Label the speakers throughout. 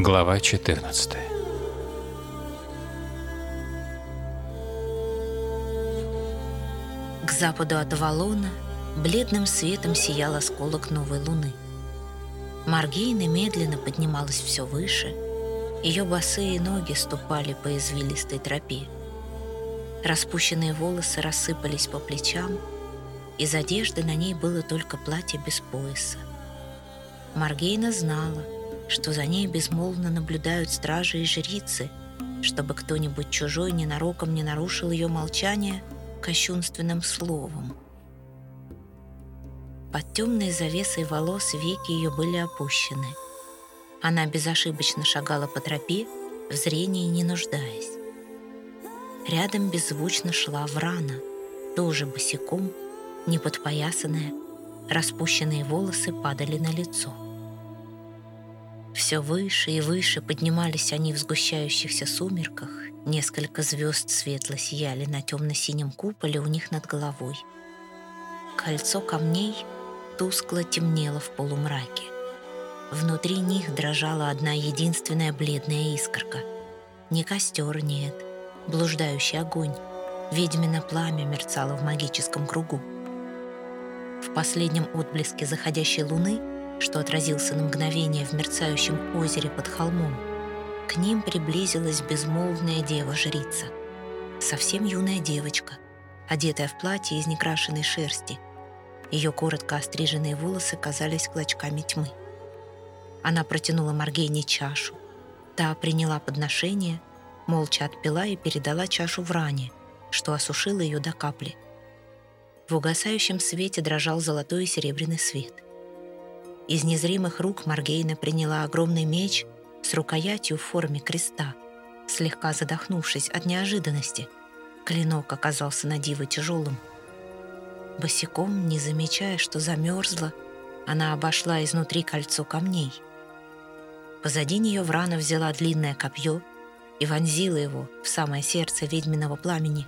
Speaker 1: Глава 14
Speaker 2: К западу от Валона бледным светом сиял осколок новой луны. Маргейна медленно поднималась все выше, ее босые ноги ступали по извилистой тропе. Распущенные волосы рассыпались по плечам, из одежды на ней было только платье без пояса. Маргейна знала — что за ней безмолвно наблюдают стражи и жрицы, чтобы кто-нибудь чужой ненароком не нарушил ее молчание кощунственным словом. Под темной завесой волос веки ее были опущены. Она безошибочно шагала по тропе, в зрении не нуждаясь. Рядом беззвучно шла Врана, тоже босиком, неподпоясанная, распущенные волосы падали на лицо. Все выше и выше поднимались они в сгущающихся сумерках. Несколько звезд светло сияли на темно-синем куполе у них над головой. Кольцо камней тускло темнело в полумраке. Внутри них дрожала одна единственная бледная искорка. Не костер, нет, блуждающий огонь. Ведьмино пламя мерцало в магическом кругу. В последнем отблеске заходящей луны что отразился на мгновение в мерцающем озере под холмом, к ним приблизилась безмолвная дева-жрица. Совсем юная девочка, одетая в платье из некрашенной шерсти. Ее коротко остриженные волосы казались клочками тьмы. Она протянула Маргейне чашу. Та приняла подношение, молча отпила и передала чашу в ране, что осушило ее до капли. В угасающем свете дрожал золотой и серебряный свет — из незримых рук Маргейна приняла огромный меч с рукоятью в форме креста, слегка задохнувшись от неожиданности. Клинок оказался на диво тяжелым. Босиком, не замечая, что замерзла, она обошла изнутри кольцо камней. Позади нее Врана взяла длинное копье и вонзила его в самое сердце ведьминого пламени.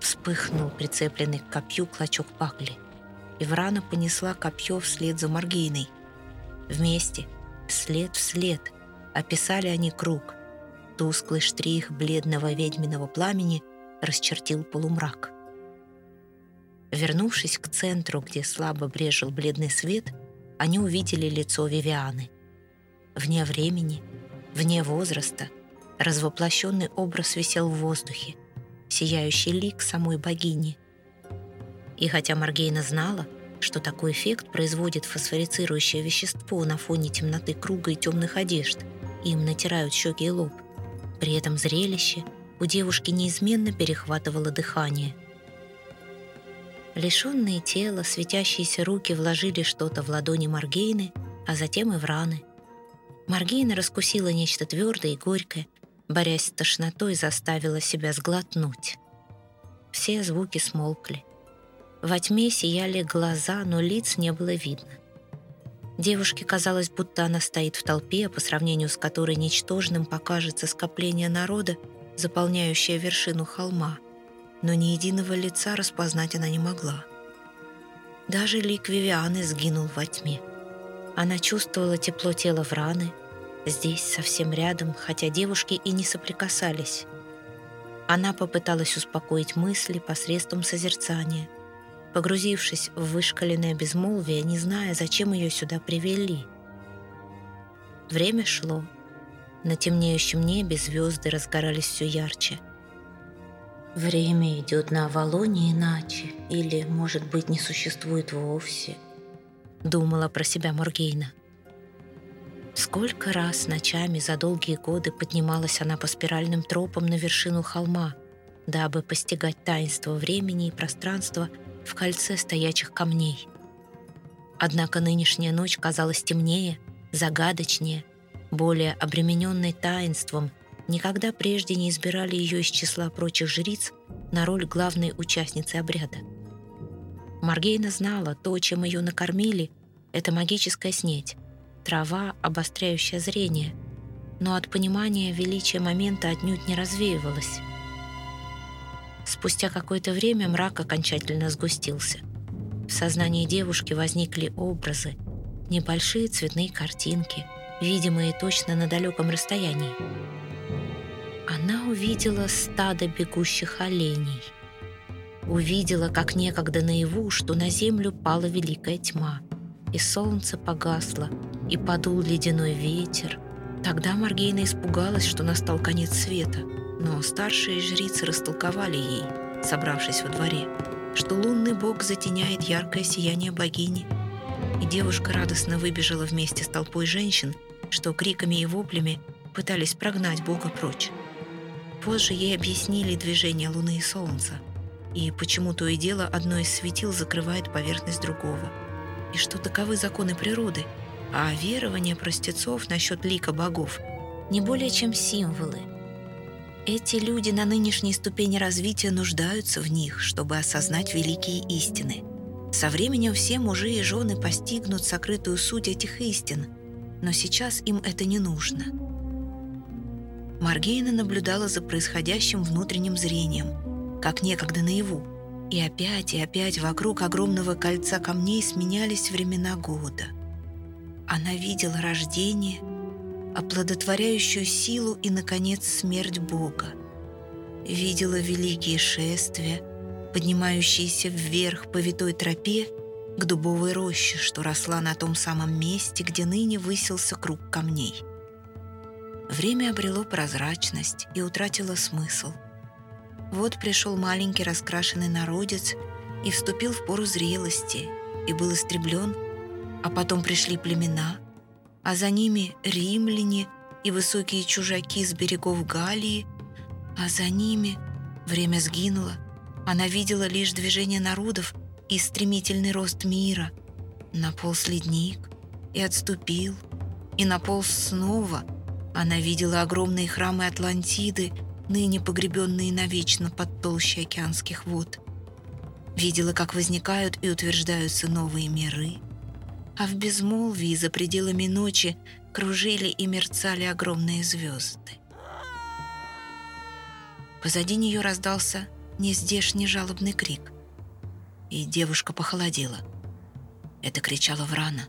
Speaker 2: Вспыхнул прицепленный к копью клочок пакли, и Врана понесла копье вслед за Маргейной. Вместе, след в след, описали они круг. Тусклый штрих бледного ведьминого пламени расчертил полумрак. Вернувшись к центру, где слабо брежил бледный свет, они увидели лицо Вивианы. Вне времени, вне возраста, развоплощенный образ висел в воздухе, сияющий лик самой богини. И хотя Маргейна знала, что такой эффект производит фосфорицирующее вещество на фоне темноты круга и темных одежд. Им натирают щеки и лоб. При этом зрелище у девушки неизменно перехватывало дыхание. Лишенные тела, светящиеся руки вложили что-то в ладони Маргейны, а затем и в раны. Маргейна раскусила нечто твердое и горькое, борясь с тошнотой, заставила себя сглотнуть. Все звуки смолкли. Во тьме сияли глаза, но лиц не было видно. Девушке казалось, будто она стоит в толпе, по сравнению с которой ничтожным покажется скопление народа, заполняющее вершину холма, но ни единого лица распознать она не могла. Даже лик Вивианы сгинул во тьме. Она чувствовала тепло тела в раны, здесь, совсем рядом, хотя девушки и не соприкасались. Она попыталась успокоить мысли посредством созерцания – погрузившись в вышкаленное безмолвие, не зная, зачем ее сюда привели. Время шло. На темнеющем небе звезды разгорались все ярче. Время идет на Авалоне иначе, или, может быть, не существует вовсе, думала про себя Моргейна. Сколько раз ночами за долгие годы поднималась она по спиральным тропам на вершину холма, дабы постигать таинство времени и пространства – в кольце стоячих камней. Однако нынешняя ночь казалась темнее, загадочнее, более обремененной таинством. Никогда прежде не избирали ее из числа прочих жриц на роль главной участницы обряда. Маргейна знала, то, чем ее накормили, это магическая снеть, трава, обостряющая зрение, но от понимания величия момента отнюдь не развеивалась. Спустя какое-то время мрак окончательно сгустился. В сознании девушки возникли образы, небольшие цветные картинки, видимые точно на далеком расстоянии. Она увидела стадо бегущих оленей. Увидела, как некогда наяву, что на землю пала великая тьма, и солнце погасло, и подул ледяной ветер. Тогда Маргейна испугалась, что настал конец света, но старшие жрицы растолковали ей, собравшись во дворе, что лунный бог затеняет яркое сияние богини. И девушка радостно выбежала вместе с толпой женщин, что криками и воплями пытались прогнать бога прочь. Позже ей объяснили движение Луны и Солнца, и почему то и дело одно из светил закрывает поверхность другого, и что таковы законы природы, а верование простецов насчет лика богов не более чем символы. Эти люди на нынешней ступени развития нуждаются в них, чтобы осознать великие истины. Со временем все мужи и жены постигнут сокрытую суть этих истин, но сейчас им это не нужно – Маргейна наблюдала за происходящим внутренним зрением, как некогда наяву. И опять и опять вокруг огромного кольца камней сменялись времена года. Она видела рождение, оплодотворяющую силу и, наконец, смерть Бога. Видела великие шествия, поднимающиеся вверх по витой тропе к дубовой роще, что росла на том самом месте, где ныне высился круг камней. Время обрело прозрачность и утратило смысл. Вот пришел маленький раскрашенный народец и вступил в пору зрелости, и был истреблен, а потом пришли племена, а за ними римляне и высокие чужаки с берегов Галлии, а за ними время сгинуло, она видела лишь движение народов и стремительный рост мира. Наполз ледник и отступил, и наполз снова — она видела огромные храмы Атлантиды, ныне погребенные навечно под толщей океанских вод. Видела, как возникают и утверждаются новые миры. А в безмолвии за пределами ночи кружили и мерцали огромные звезды. Позади нее раздался нездешний жалобный крик. И девушка похолодела. Это кричала Врана.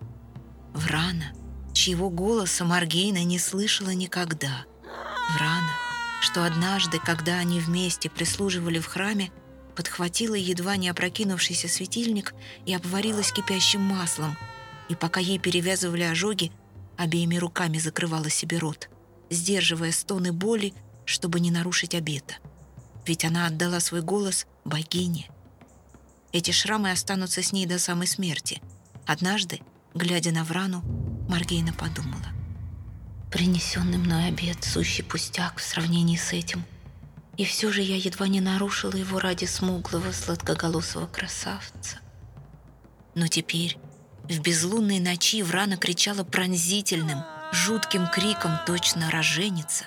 Speaker 2: Врана, чьего голоса Маргейна не слышала никогда. Врана, что однажды, когда они вместе прислуживали в храме, подхватила едва не опрокинувшийся светильник и обварилась кипящим маслом, и пока ей перевязывали ожоги, обеими руками закрывала себе рот, сдерживая стоны боли, чтобы не нарушить обета. Ведь она отдала свой голос богине. Эти шрамы останутся с ней до самой смерти. Однажды, глядя на Врану, Маргейна подумала. Принесенный мной обед — сущий пустяк в сравнении с этим. И все же я едва не нарушила его ради смуглого, сладкоголосого красавца. Но теперь, в безлунной ночи, Врана кричала пронзительным, жутким криком точно роженица.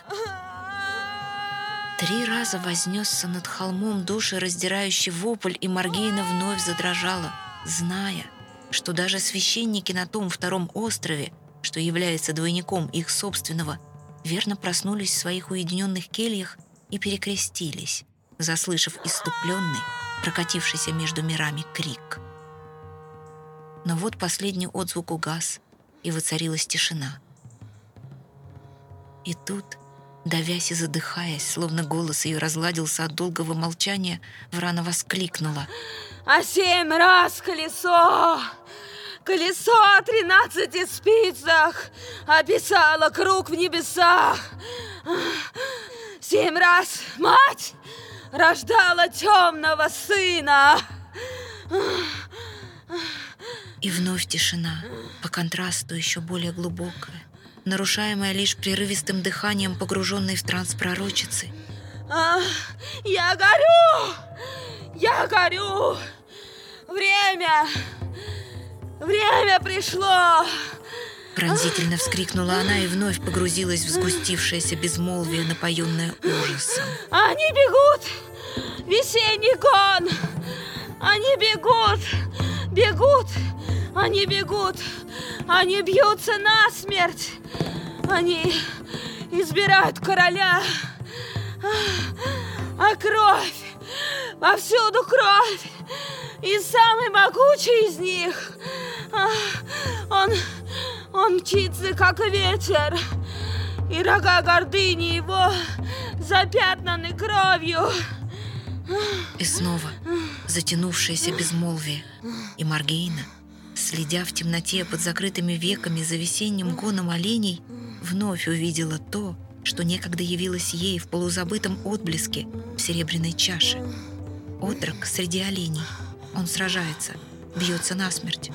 Speaker 2: Три раза вознесся над холмом душераздирающий вопль, и Маргейна вновь задрожала, зная — что даже священники на том втором острове, что является двойником их собственного, верно проснулись в своих уединенных кельях и перекрестились, заслышав иступленный, прокатившийся между мирами крик. Но вот последний отзвук угас, и воцарилась тишина. И тут, давясь и задыхаясь, словно голос ее разладился от долгого молчания, Врана воскликнула.
Speaker 1: «А семь раз колесо! Колесо о тринадцати спицах описало круг в небесах. Семь раз мать рождала темного сына.
Speaker 2: И вновь тишина, по контрасту еще более глубокая, нарушаемая лишь прерывистым дыханием погруженной в транс пророчицы.
Speaker 1: «Я горю! Я горю! Время! Время пришло!
Speaker 2: Пронзительно вскрикнула она и вновь погрузилась в сгустившееся безмолвие, напоенное ужасом.
Speaker 1: Они бегут! Весенний гон! Они бегут! Бегут! Они бегут! Они бьются насмерть! Они избирают короля! А кровь! Повсюду кровь! И самый могучий из них, он, Он мчится, как ветер, и рога гордыни его запятнаны кровью.
Speaker 2: И снова затянувшееся безмолвие, и Маргейна, следя в темноте под закрытыми веками за весенним гоном оленей, вновь увидела то, что некогда явилось ей в полузабытом отблеске в серебряной чаше. Отрок среди оленей. Он сражается, бьется насмерть.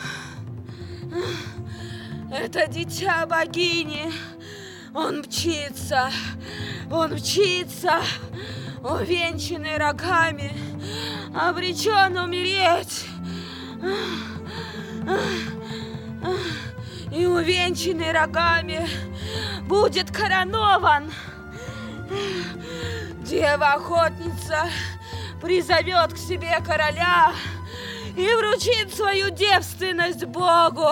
Speaker 1: Это дитя богини. Он мчится, он мчится, увенчанный рогами, обречен умереть. И увенчанный рогами будет коронован. Дева-охотница призовет к себе короля и вручит свою девственность Богу.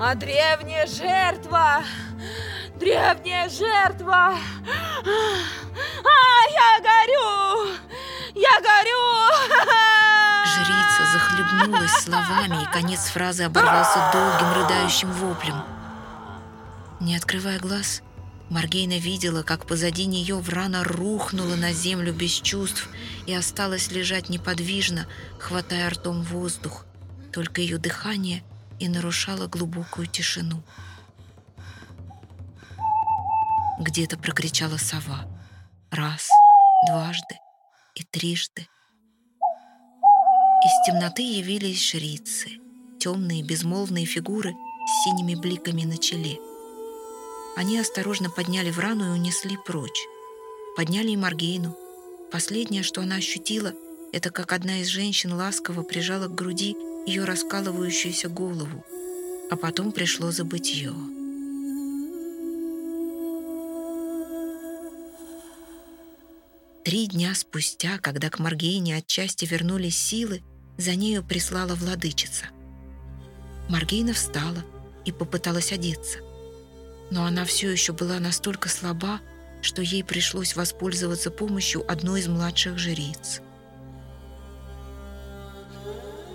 Speaker 1: А древняя жертва, древняя жертва, а, я горю, я горю.
Speaker 2: Захлебнулась словами, и конец фразы оборвался долгим рыдающим воплем. Не открывая глаз, Маргейна видела, как позади нее Врана рухнула на землю без чувств и осталась лежать неподвижно, хватая ртом воздух. Только ее дыхание и нарушало глубокую тишину. Где-то прокричала сова. Раз, дважды и трижды. Из темноты явились жрицы, темные безмолвные фигуры с синими бликами на челе. Они осторожно подняли Врану и унесли прочь. Подняли и Маргейну. Последнее, что она ощутила, это как одна из женщин ласково прижала к груди ее раскалывающуюся голову, а потом пришло забытье. Три дня спустя, когда к Маргейне отчасти вернулись силы, за нею прислала владычица. Маргейна встала и попыталась одеться. Но она все еще была настолько слаба, что ей пришлось воспользоваться помощью одной из младших жриц.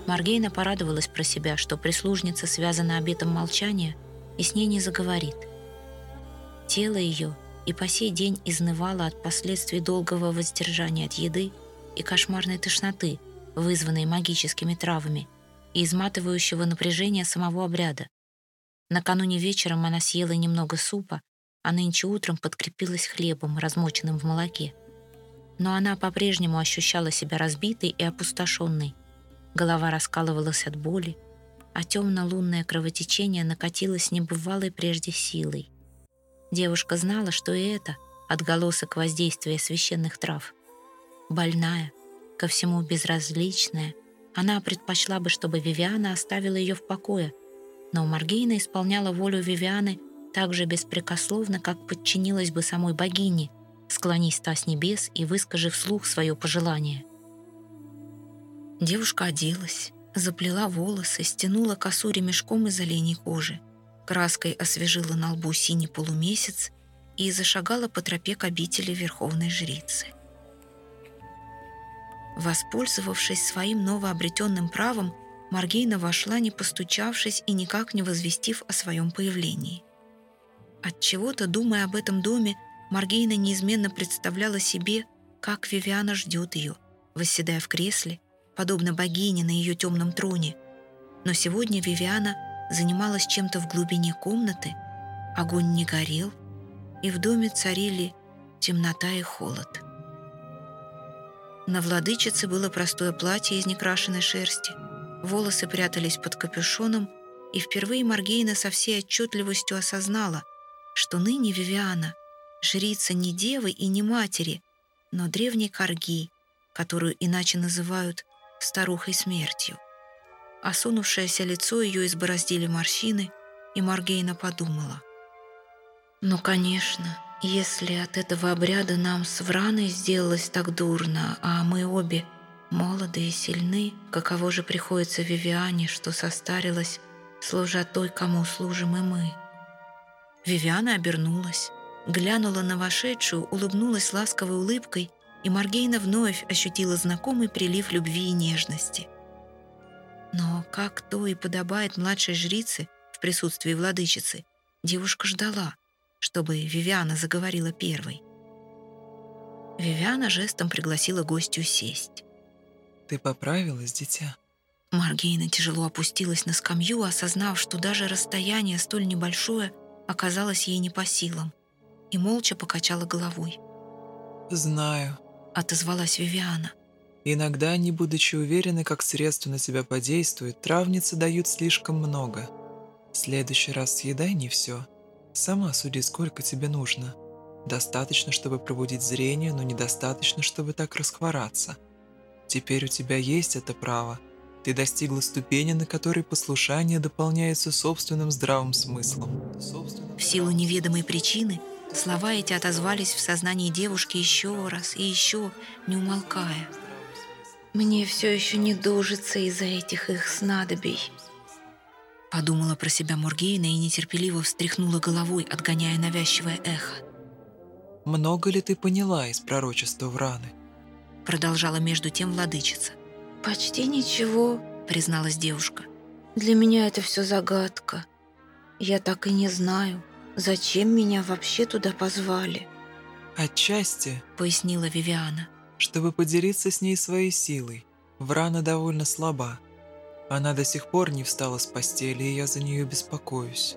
Speaker 2: Маргейна порадовалась про себя, что прислужница связана обетом молчания и с ней не заговорит. Тело ее и по сей день изнывало от последствий долгого воздержания от еды и кошмарной тошноты, вызванной магическими травами и изматывающего напряжения самого обряда. Накануне вечером она съела немного супа, а нынче утром подкрепилась хлебом, размоченным в молоке. Но она по-прежнему ощущала себя разбитой и опустошенной. Голова раскалывалась от боли, а темно-лунное кровотечение накатилось небывалой прежде силой. Девушка знала, что и это отголосок воздействия священных трав. Больная, ко всему безразличная, она предпочла бы, чтобы Вивиана оставила ее в покое, но Маргейна исполняла волю Вивианы так же беспрекословно, как подчинилась бы самой богине, склонись та с небес и выскажи вслух свое пожелание. Девушка оделась, заплела волосы, стянула косу ремешком из оленей кожи, краской освежила на лбу синий полумесяц и зашагала по тропе к обители Верховной Жрицы. Воспользовавшись своим новообретенным правом, Маргейна вошла, не постучавшись и никак не возвестив о своем появлении. От чего то думая об этом доме, Маргейна неизменно представляла себе, как Вивиана ждет ее, восседая в кресле, подобно богине на ее темном троне. Но сегодня Вивиана занималась чем-то в глубине комнаты, огонь не горел, и в доме царили темнота и холод. На владычице было простое платье из некрашенной шерсти, волосы прятались под капюшоном, и впервые Маргейна со всей отчетливостью осознала, что ныне Вивиана — жрица не девы и не матери, но древней корги, которую иначе называют старухой смертью. Осунувшееся лицо ее избороздили морщины, и Маргейна подумала. «Ну, конечно, если от этого обряда нам с Враной сделалось так дурно, а мы обе молоды и сильны, каково же приходится Вивиане, что состарилась, служа той, кому служим и мы». Вивиана обернулась, глянула на вошедшую, улыбнулась ласковой улыбкой и Маргейна вновь ощутила знакомый прилив любви и нежности. Но, как то и подобает младшей жрице, присутствии владычицы, девушка ждала, чтобы Вивиана заговорила первой. Вивиана жестом пригласила гостью сесть.
Speaker 3: «Ты поправилась, дитя?»
Speaker 2: Маргейна тяжело опустилась на скамью, осознав, что даже расстояние столь небольшое оказалось ей не по силам, и молча покачала головой.
Speaker 3: «Знаю», —
Speaker 2: отозвалась Вивиана.
Speaker 3: «Иногда, не будучи уверены, как средство на тебя подействует, травницы дают слишком много. В следующий раз съедай не все. Сама суди, сколько тебе нужно. Достаточно, чтобы пробудить зрение, но недостаточно, чтобы так расхвораться. Теперь у тебя есть это право. Ты достигла ступени, на которой послушание дополняется собственным здравым смыслом.
Speaker 2: В силу неведомой причины слова эти отозвались в сознании девушки еще раз и еще, не умолкая. «Мне все еще не дожится из-за этих их снадобий», Подумала про себя Моргейна и нетерпеливо встряхнула головой, отгоняя навязчивое эхо.
Speaker 3: «Много ли ты поняла из пророчества Враны?»
Speaker 2: Продолжала между тем владычица. «Почти ничего», — призналась девушка. «Для меня это все загадка. Я так и не знаю, зачем меня вообще туда позвали».
Speaker 3: «Отчасти», —
Speaker 2: пояснила Вивиана,
Speaker 3: «чтобы поделиться с ней своей силой. Врана довольно слаба. Она до сих пор не встала с постели, и я за нее беспокоюсь.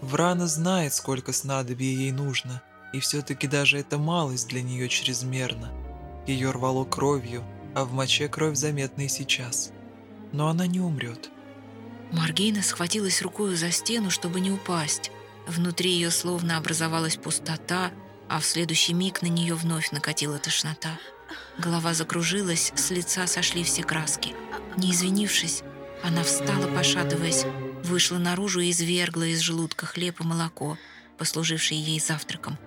Speaker 3: Врана знает, сколько снадобий ей нужно, и все-таки даже эта малость для нее чрезмерна. Ее рвало кровью, а в моче кровь заметна и сейчас. Но она не умрет.
Speaker 2: Маргейна схватилась рукой за стену, чтобы не упасть. Внутри ее словно образовалась пустота, а в следующий миг на нее вновь накатила тошнота. Голова закружилась, с лица сошли все краски. Не извинившись, она встала, пошатываясь, вышла наружу и извергла из желудка хлеб и молоко, послужившие ей завтраком.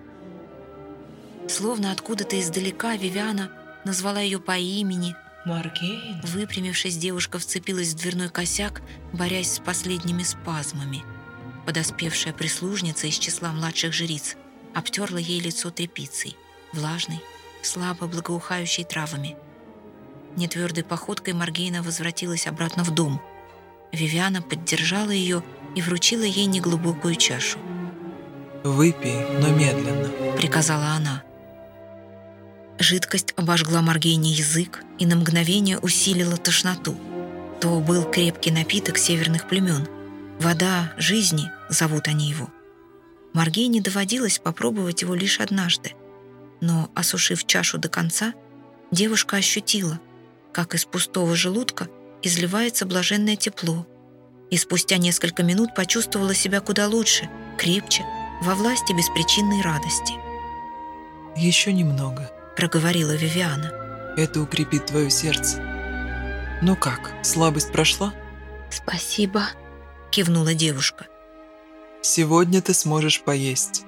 Speaker 2: Словно откуда-то издалека Вивиана назвала ее по имени.
Speaker 1: «Маргейн?»
Speaker 2: Выпрямившись, девушка вцепилась в дверной косяк, борясь с последними спазмами. Подоспевшая прислужница из числа младших жриц обтерла ей лицо тряпицей, влажной, слабо благоухающей травами. Нетвердой походкой Маргейна возвратилась обратно в дом. Вивиана поддержала ее и вручила ей неглубокую чашу.
Speaker 3: «Выпей, но медленно», —
Speaker 2: приказала она. Жидкость обожгла Маргейне язык и на мгновение усилила тошноту. То был крепкий напиток северных племен. Вода жизни, зовут они его. Маргейне доводилось попробовать его лишь однажды. Но, осушив чашу до конца, девушка ощутила, как из пустого желудка изливается блаженное тепло, и спустя несколько минут почувствовала себя куда лучше, крепче, во власти беспричинной радости.
Speaker 3: «Еще немного»,
Speaker 2: проговорила Вивиана.
Speaker 3: «Это укрепит твое сердце. Ну как, слабость прошла?»
Speaker 2: «Спасибо», — кивнула девушка.
Speaker 3: «Сегодня ты сможешь поесть», —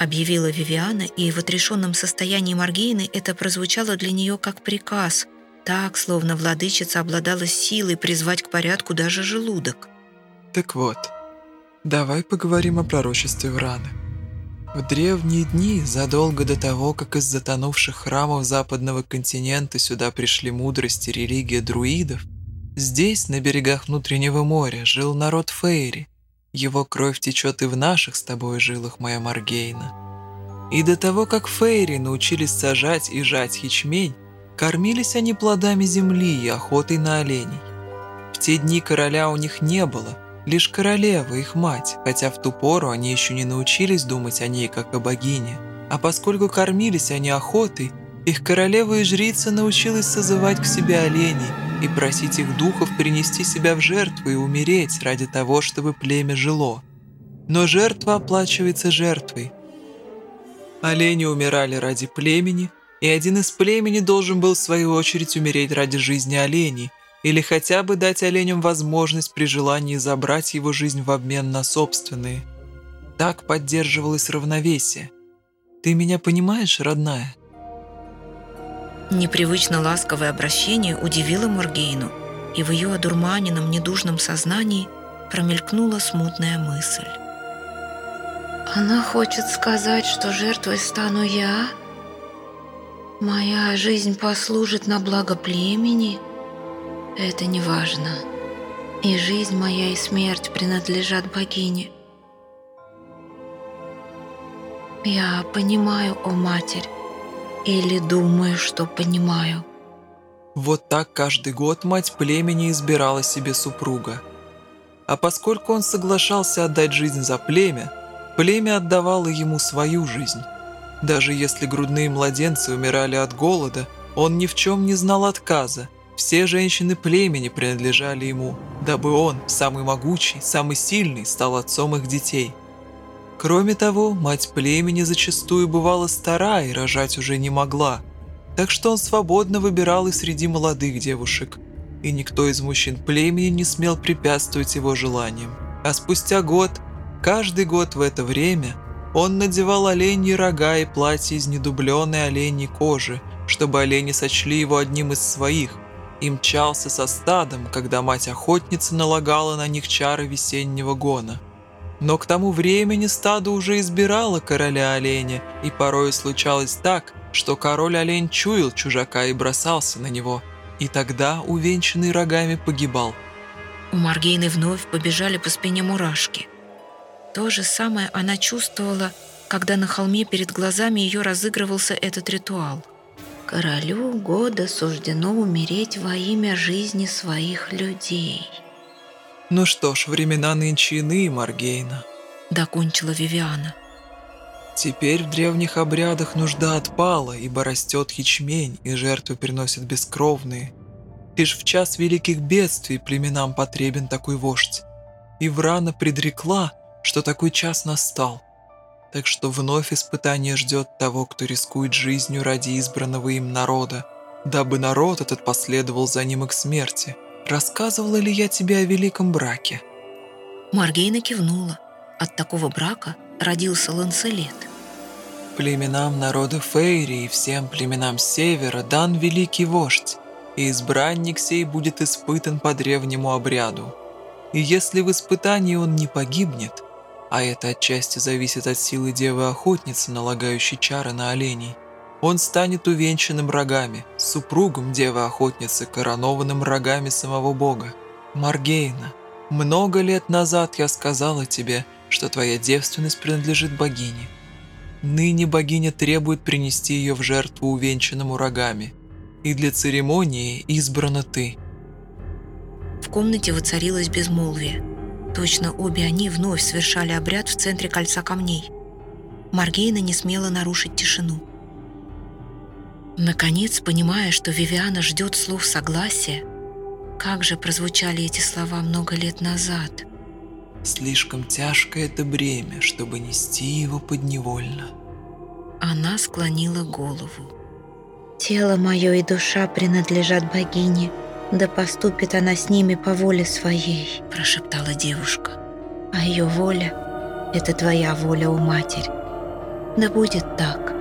Speaker 2: объявила Вивиана, и в отрешенном состоянии Маргейны это прозвучало для нее как приказ, так, словно владычица обладала силой призвать к порядку даже желудок.
Speaker 3: «Так вот, давай поговорим о пророчестве Враны. В древние дни, задолго до того, как из затонувших храмов западного континента сюда пришли мудрость и религия друидов, здесь, на берегах внутреннего моря, жил народ Фейри. Его кровь течет и в наших с тобой жилах, моя Маргейна. И до того, как Фейри научились сажать и жать ячмень, кормились они плодами земли и охотой на оленей. В те дни короля у них не было – Лишь королева, их мать, хотя в ту пору они еще не научились думать о ней как о богине. А поскольку кормились они охотой, их королева и жрица научилась созывать к себе оленей и просить их духов принести себя в жертву и умереть ради того, чтобы племя жило. Но жертва оплачивается жертвой. Олени умирали ради племени, и один из племени должен был в свою очередь умереть ради жизни оленей, или хотя бы дать оленям возможность при желании забрать его жизнь в обмен на собственные. Так поддерживалось равновесие. Ты меня понимаешь, родная?
Speaker 2: Непривычно ласковое обращение удивило Моргейну, и в ее одурманенном недужном сознании промелькнула смутная мысль. «Она хочет сказать, что жертвой стану я? Моя жизнь послужит на благо племени?» Это не важно. И жизнь моя и смерть принадлежат богине. Я понимаю, о Матерь, или думаю, что понимаю.
Speaker 3: Вот так каждый год мать племени избирала себе супруга. А поскольку он соглашался отдать жизнь за племя, племя отдавало ему свою жизнь. Даже если грудные младенцы умирали от голода, он ни в чем не знал отказа. Все женщины племени принадлежали ему, дабы он, самый могучий, самый сильный, стал отцом их детей. Кроме того, мать племени зачастую бывала стара и рожать уже не могла, так что он свободно выбирал и среди молодых девушек, и никто из мужчин племени не смел препятствовать его желаниям. А спустя год, каждый год в это время – он надевал оленьи рога и платье из недубленной оленьей кожи, чтобы олени сочли его одним из своих, и мчался со стадом, когда мать-охотница налагала на них чары весеннего гона. Но к тому времени стадо уже избирало короля оленя, и порой случалось так, что король-олень чуял чужака и бросался на него, и тогда, увенчанный рогами, погибал.
Speaker 2: У Маргейны вновь побежали по спине мурашки. То же самое она чувствовала, когда на холме перед глазами ее разыгрывался этот ритуал. «Королю года суждено умереть во имя жизни своих людей».
Speaker 3: «Ну что ж, времена нынче иные, Маргейна», —
Speaker 2: докончила Вивиана.
Speaker 3: «Теперь в древних обрядах нужда отпала, ибо растет ячмень, и жертвы приносят бескровные. Лишь в час великих бедствий племенам потребен такой вождь. И Врана предрекла, что такой час настал. Так что вновь испытание ждет того, кто рискует жизнью ради избранного им народа, дабы народ этот последовал за ним и к смерти. Рассказывала ли я тебе о великом браке?»
Speaker 2: Маргейна кивнула. От такого брака родился Ланселет.
Speaker 3: Племенам народа Фейри и всем племенам Севера дан великий вождь, и избранник сей будет испытан по древнему обряду. И если в испытании он не погибнет, а это отчасти зависит от силы девы-охотницы, налагающей чары на оленей. Он станет увенчанным рогами, супругом девы-охотницы, коронованным рогами самого бога. Маргейна, много лет назад я сказала тебе, что твоя девственность принадлежит богине. Ныне богиня требует принести ее в жертву увенчанному рогами, и для церемонии избрана ты.
Speaker 2: В комнате воцарилось безмолвие. Точно обе они вновь совершали обряд в центре кольца камней. Маргейна не смела нарушить тишину. Наконец, понимая, что Вивиана ждет слов согласия, как же прозвучали эти слова много лет назад.
Speaker 3: «Слишком тяжкое это бремя, чтобы нести его подневольно».
Speaker 2: Она склонила голову. «Тело мое и душа принадлежат богине», да поступит она с ними по воле своей», — прошептала девушка. «А ее воля — это твоя воля, у Матерь. Да будет так».